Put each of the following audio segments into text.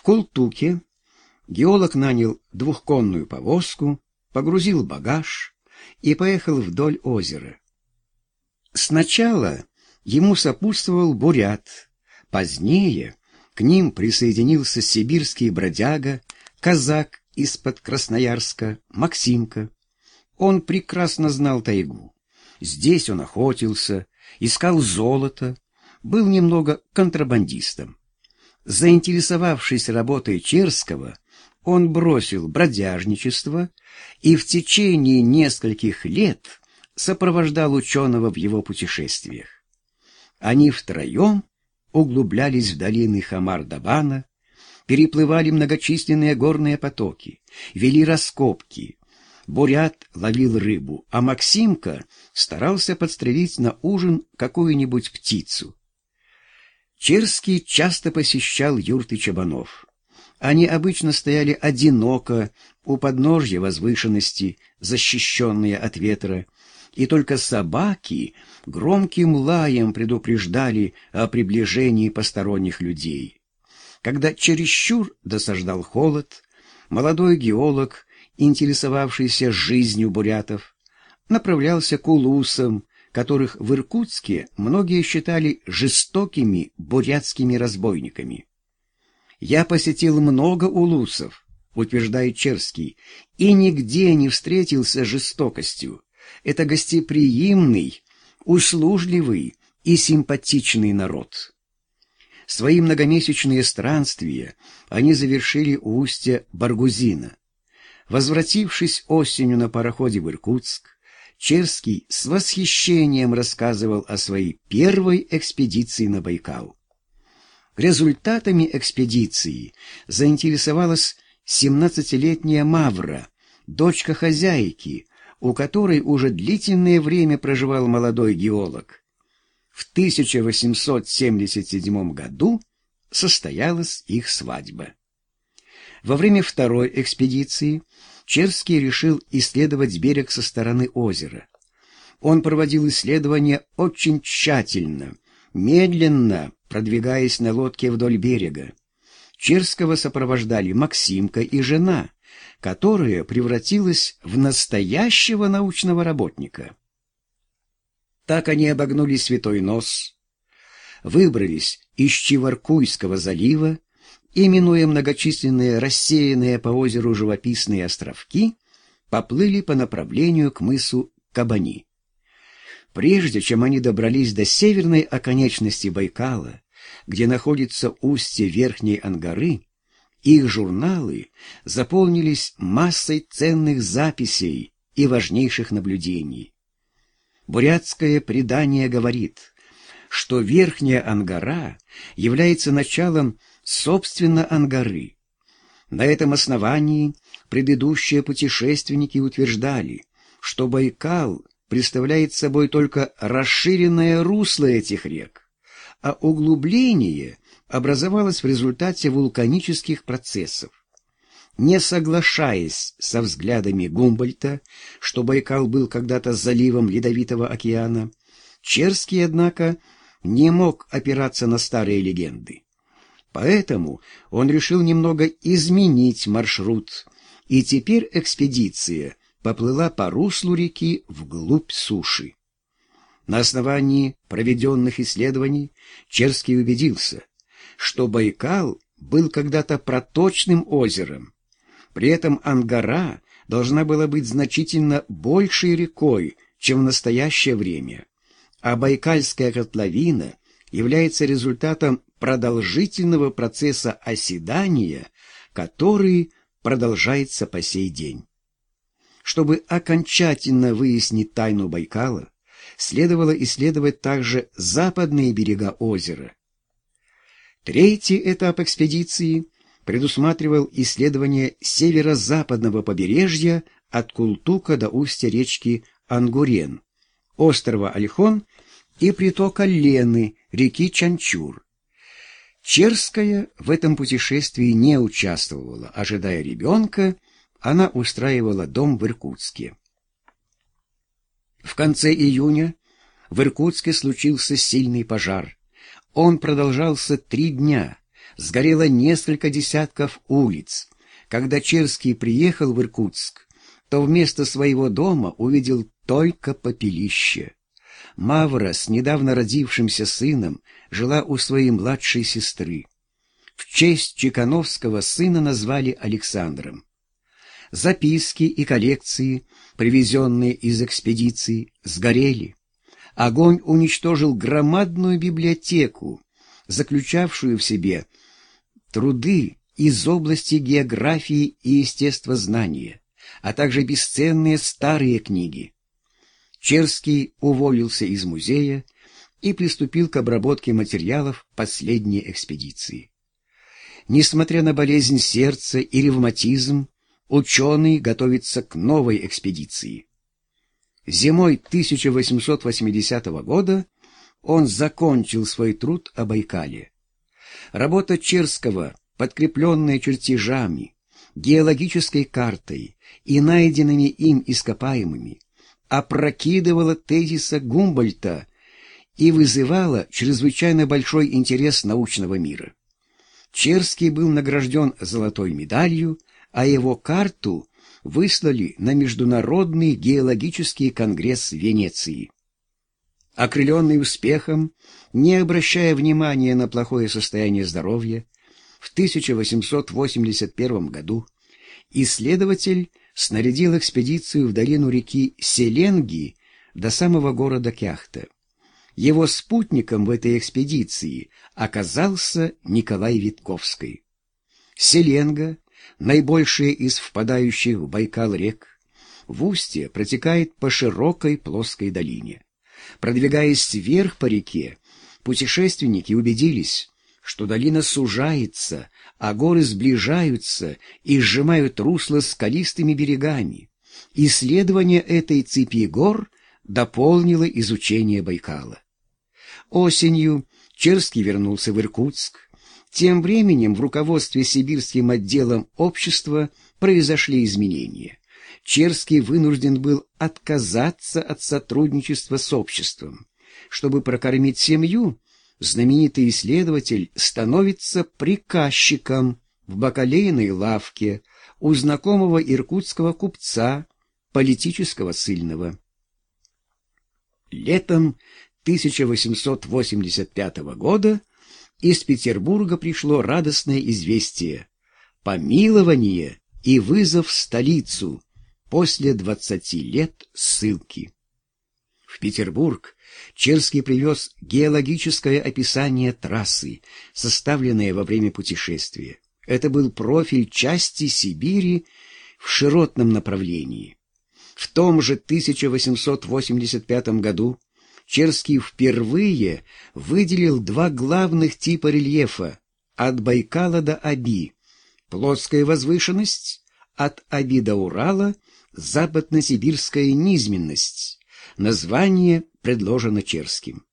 В Култуке геолог нанял двухконную повозку, погрузил багаж и поехал вдоль озера. Сначала ему сопутствовал бурят, позднее к ним присоединился сибирский бродяга, казак из-под Красноярска, Максимка. Он прекрасно знал тайгу. Здесь он охотился, искал золото, был немного контрабандистом. Заинтересовавшись работой Черского, он бросил бродяжничество и в течение нескольких лет сопровождал ученого в его путешествиях. Они втроем углублялись в долины Хамар-Дабана, переплывали многочисленные горные потоки, вели раскопки. Бурят ловил рыбу, а Максимка старался подстрелить на ужин какую-нибудь птицу. Черский часто посещал юрты чабанов. Они обычно стояли одиноко у подножья возвышенности, защищенные от ветра, и только собаки громким лаем предупреждали о приближении посторонних людей. Когда чересчур досаждал холод, молодой геолог, интересовавшийся жизнью бурятов, направлялся к улусам, которых в Иркутске многие считали жестокими бурятскими разбойниками. «Я посетил много улусов», — утверждает Черский, «и нигде не встретился жестокостью. Это гостеприимный, услужливый и симпатичный народ». Свои многомесячные странствия они завершили у устья Баргузина. Возвратившись осенью на пароходе в Иркутск, Черский с восхищением рассказывал о своей первой экспедиции на Байкал. Результатами экспедиции заинтересовалась 17-летняя Мавра, дочка хозяйки, у которой уже длительное время проживал молодой геолог. В 1877 году состоялась их свадьба. Во время второй экспедиции Черский решил исследовать берег со стороны озера. Он проводил исследования очень тщательно, медленно продвигаясь на лодке вдоль берега. Черского сопровождали Максимка и жена, которая превратилась в настоящего научного работника. Так они обогнули Святой Нос, выбрались из Чиваркуйского залива и, минуя многочисленные рассеянные по озеру живописные островки, поплыли по направлению к мысу Кабани. Прежде чем они добрались до северной оконечности Байкала, где находится устье Верхней Ангары, их журналы заполнились массой ценных записей и важнейших наблюдений. Бурятское предание говорит, что Верхняя Ангара является началом собственно Ангары. На этом основании предыдущие путешественники утверждали, что Байкал представляет собой только расширенное русло этих рек, а углубление образовалось в результате вулканических процессов. Не соглашаясь со взглядами Гумбольта, что Байкал был когда-то заливом Ледовитого океана, Черский, однако, не мог опираться на старые легенды. Поэтому он решил немного изменить маршрут, и теперь экспедиция поплыла по руслу реки вглубь суши. На основании проведенных исследований Черский убедился, что Байкал был когда-то проточным озером. При этом Ангара должна была быть значительно большей рекой, чем в настоящее время, а Байкальская котловина является результатом продолжительного процесса оседания, который продолжается по сей день. Чтобы окончательно выяснить тайну Байкала, следовало исследовать также западные берега озера. Третий этап экспедиции предусматривал исследование северо-западного побережья от Култука до устья речки Ангурен, острова Альхон и притока Лены, реки Чанчур. Черская в этом путешествии не участвовала, ожидая ребенка, она устраивала дом в Иркутске. В конце июня в Иркутске случился сильный пожар. Он продолжался три дня, Сгорело несколько десятков улиц. Когда Черский приехал в Иркутск, то вместо своего дома увидел только попелище. Мавра с недавно родившимся сыном жила у своей младшей сестры. В честь Чекановского сына назвали Александром. Записки и коллекции, привезенные из экспедиции, сгорели. Огонь уничтожил громадную библиотеку, заключавшую в себе труды из области географии и естествознания, а также бесценные старые книги. Черский уволился из музея и приступил к обработке материалов последней экспедиции. Несмотря на болезнь сердца и ревматизм, ученый готовится к новой экспедиции. Зимой 1880 года он закончил свой труд о Байкале. Работа Черского, подкрепленная чертежами, геологической картой и найденными им ископаемыми, опрокидывала тезиса Гумбольта и вызывала чрезвычайно большой интерес научного мира. Черский был награжден золотой медалью, а его карту выслали на Международный геологический конгресс Венеции. Окрыленный успехом, не обращая внимания на плохое состояние здоровья, в 1881 году исследователь снарядил экспедицию в долину реки Селенги до самого города Кяхта. Его спутником в этой экспедиции оказался Николай Витковский. Селенга, наибольшая из впадающих в Байкал рек, в устье протекает по широкой плоской долине. Продвигаясь вверх по реке, путешественники убедились, что долина сужается, а горы сближаются и сжимают русло скалистыми берегами. Исследование этой цепи гор дополнило изучение Байкала. Осенью Черский вернулся в Иркутск. Тем временем в руководстве сибирским отделом общества произошли изменения. Черский вынужден был отказаться от сотрудничества с обществом. Чтобы прокормить семью, знаменитый исследователь становится приказчиком в бакалейной лавке у знакомого иркутского купца, политического сыльного. Летом 1885 года из Петербурга пришло радостное известие — помилование и вызов в столицу после двадцати лет ссылки. В Петербург Черский привез геологическое описание трассы, составленное во время путешествия. Это был профиль части Сибири в широтном направлении. В том же 1885 году Черский впервые выделил два главных типа рельефа от Байкала до Аби. Плоская возвышенность от Аби до Урала, западно-сибирская низменность. Название предложено Черским.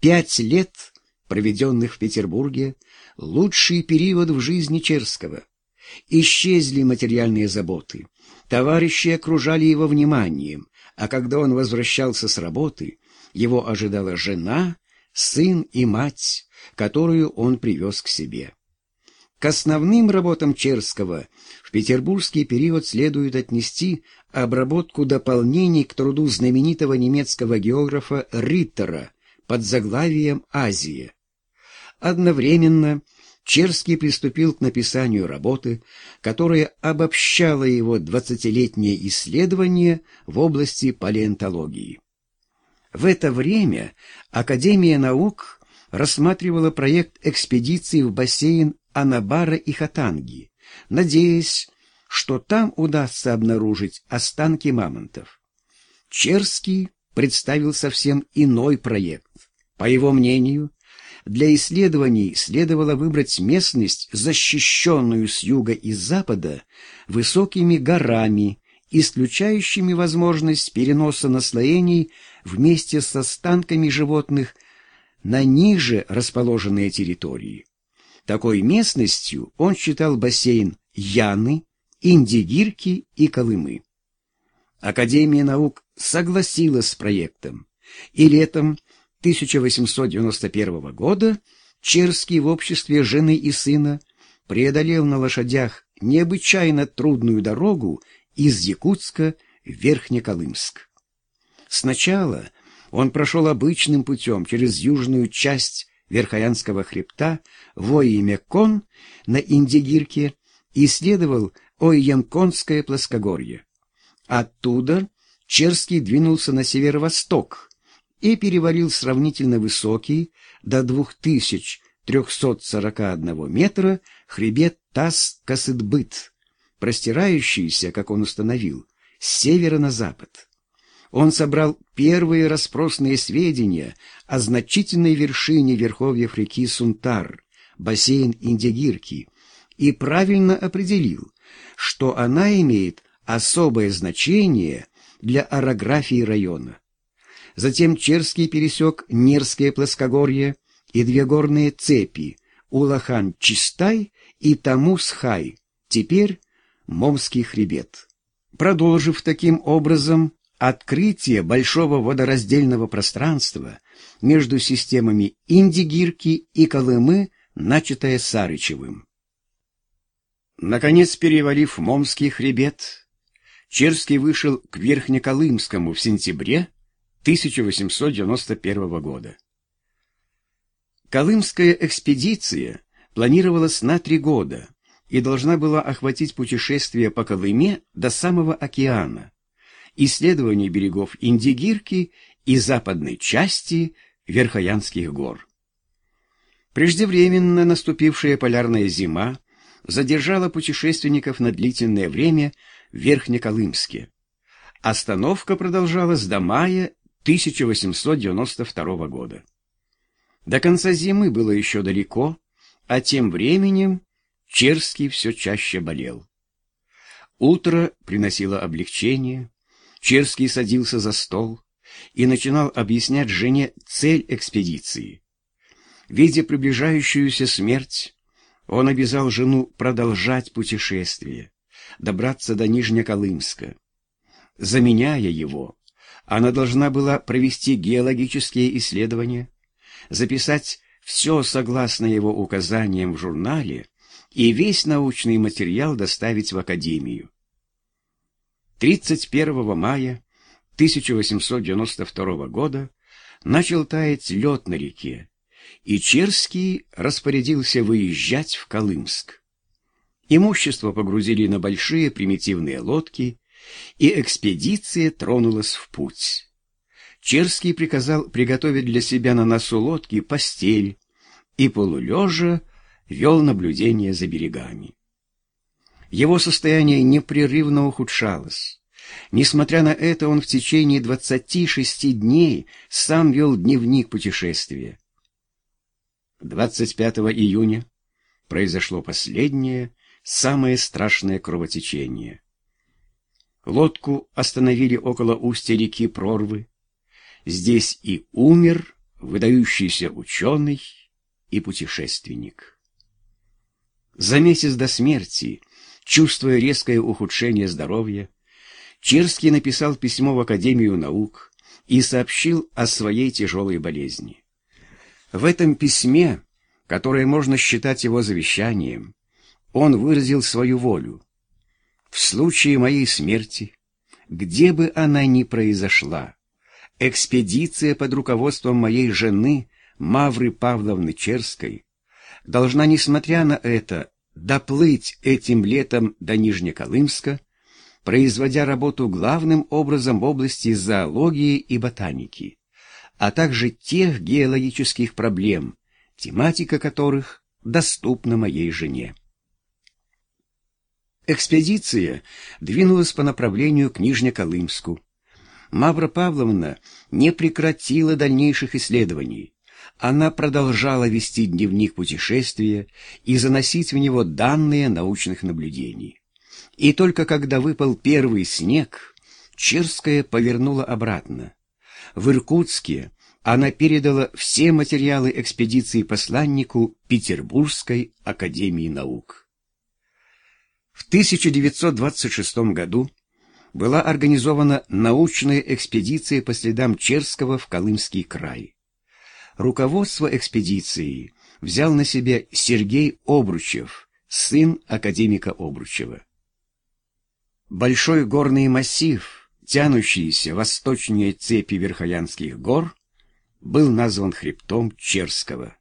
Пять лет, проведенных в Петербурге, лучший период в жизни Черского. Исчезли материальные заботы. Товарищи окружали его вниманием, а когда он возвращался с работы, его ожидала жена, сын и мать, которую он привез к себе. К основным работам Черского в петербургский период следует отнести обработку дополнений к труду знаменитого немецкого географа Риттера под заглавием «Азия». Одновременно Черский приступил к написанию работы, которая обобщала его двадцатилетнее исследование в области палеонтологии. В это время Академия наук рассматривала проект экспедиции в бассейн Анабара и Хатанги, надеясь, что там удастся обнаружить останки мамонтов. Черский представил совсем иной проект. По его мнению, для исследований следовало выбрать местность, защищенную с юга и запада высокими горами, исключающими возможность переноса наслоений вместе с останками животных на ниже расположенные территории. Такой местностью он считал бассейн Яны, Индигирки и Колымы. Академия наук согласилась с проектом, и летом 1891 года Черский в обществе жены и сына преодолел на лошадях необычайно трудную дорогу из Якутска в Верхнеколымск. Сначала он прошел обычным путем через южную часть Верхоянского хребта во имя Кон на Индигирке и следовал Ойянконское плоскогорье. Оттуда Черский двинулся на северо-восток и перевалил сравнительно высокий до 2341 метра хребет Тас-Касыдбыт, простирающийся, как он установил, с севера на запад. Он собрал первые распросные сведения о значительной вершине верховьев реки Сунтар, бассейн Индигирки, и правильно определил, что она имеет особое значение для орографии района. Затем Черский пересек Нерское плоскогорье и две горные цепи Улахан-Чистай и Тамус-Хай, теперь Момский хребет. Продолжив таким образом открытие большого водораздельного пространства между системами Индигирки и Колымы, начатое Сарычевым. Наконец, перевалив Момский хребет, Черский вышел к Верхнеколымскому в сентябре 1891 года. Колымская экспедиция планировалась на три года и должна была охватить путешествие по Колыме до самого океана, исследование берегов Индигирки и западной части Верхоянских гор. Преждевременно наступившая полярная зима задержала путешественников на длительное время в Верхнеколымске. Остановка продолжалась до мая 1892 года. До конца зимы было еще далеко, а тем временем Черский все чаще болел. Утро приносило облегчение, Черский садился за стол и начинал объяснять жене цель экспедиции. Видя приближающуюся смерть, он обязал жену продолжать путешествие, добраться до Нижнеколымска. Заменяя его, она должна была провести геологические исследования, записать все согласно его указаниям в журнале и весь научный материал доставить в Академию. 31 мая 1892 года начал таять лед на реке, и Черский распорядился выезжать в Колымск. Имущество погрузили на большие примитивные лодки, и экспедиция тронулась в путь. Черский приказал приготовить для себя на носу лодки постель и полулежа вел наблюдение за берегами. Его состояние непрерывно ухудшалось. Несмотря на это, он в течение 26 дней сам вел дневник путешествия. 25 июня произошло последнее, самое страшное кровотечение. Лодку остановили около устья реки Прорвы. Здесь и умер выдающийся ученый и путешественник. За месяц до смерти, чувствуя резкое ухудшение здоровья, Черский написал письмо в Академию наук и сообщил о своей тяжелой болезни. В этом письме, которое можно считать его завещанием, он выразил свою волю. В случае моей смерти, где бы она ни произошла, экспедиция под руководством моей жены Мавры Павловны Черской должна, несмотря на это, доплыть этим летом до Нижнеколымска, производя работу главным образом в области зоологии и ботаники, а также тех геологических проблем, тематика которых доступна моей жене. Экспедиция двинулась по направлению к Нижнеколымску. Мавра Павловна не прекратила дальнейших исследований. Она продолжала вести дневник путешествия и заносить в него данные научных наблюдений. И только когда выпал первый снег, Черская повернула обратно. В Иркутске она передала все материалы экспедиции посланнику Петербургской академии наук. В 1926 году была организована научная экспедиция по следам Черского в Колымский край. Руководство экспедиции взял на себя Сергей Обручев, сын академика Обручева. Большой горный массив, тянущийся восточнее цепи Верхоянских гор, был назван хребтом Черского.